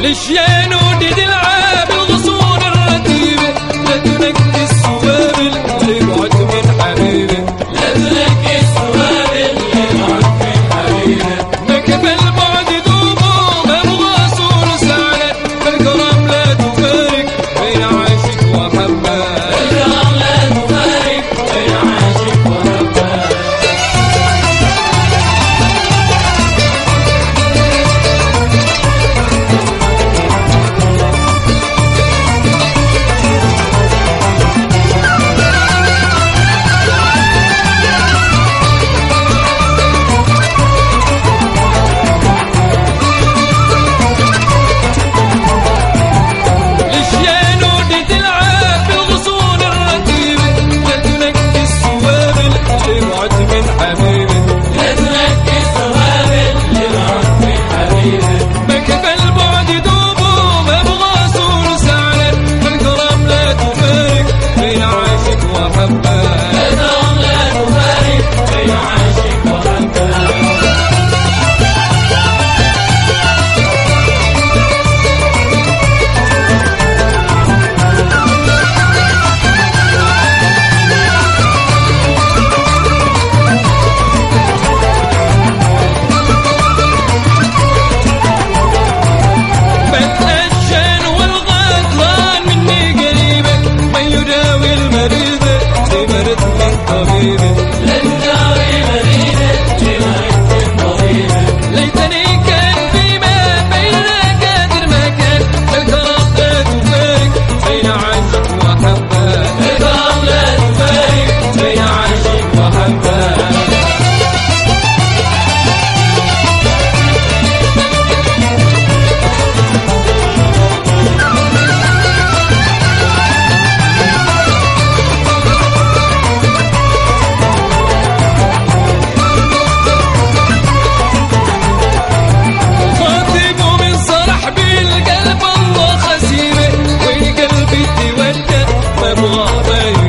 للشين ودي العاب الغصون الرتيبة لا تنك حبيبي غاطي بغاطي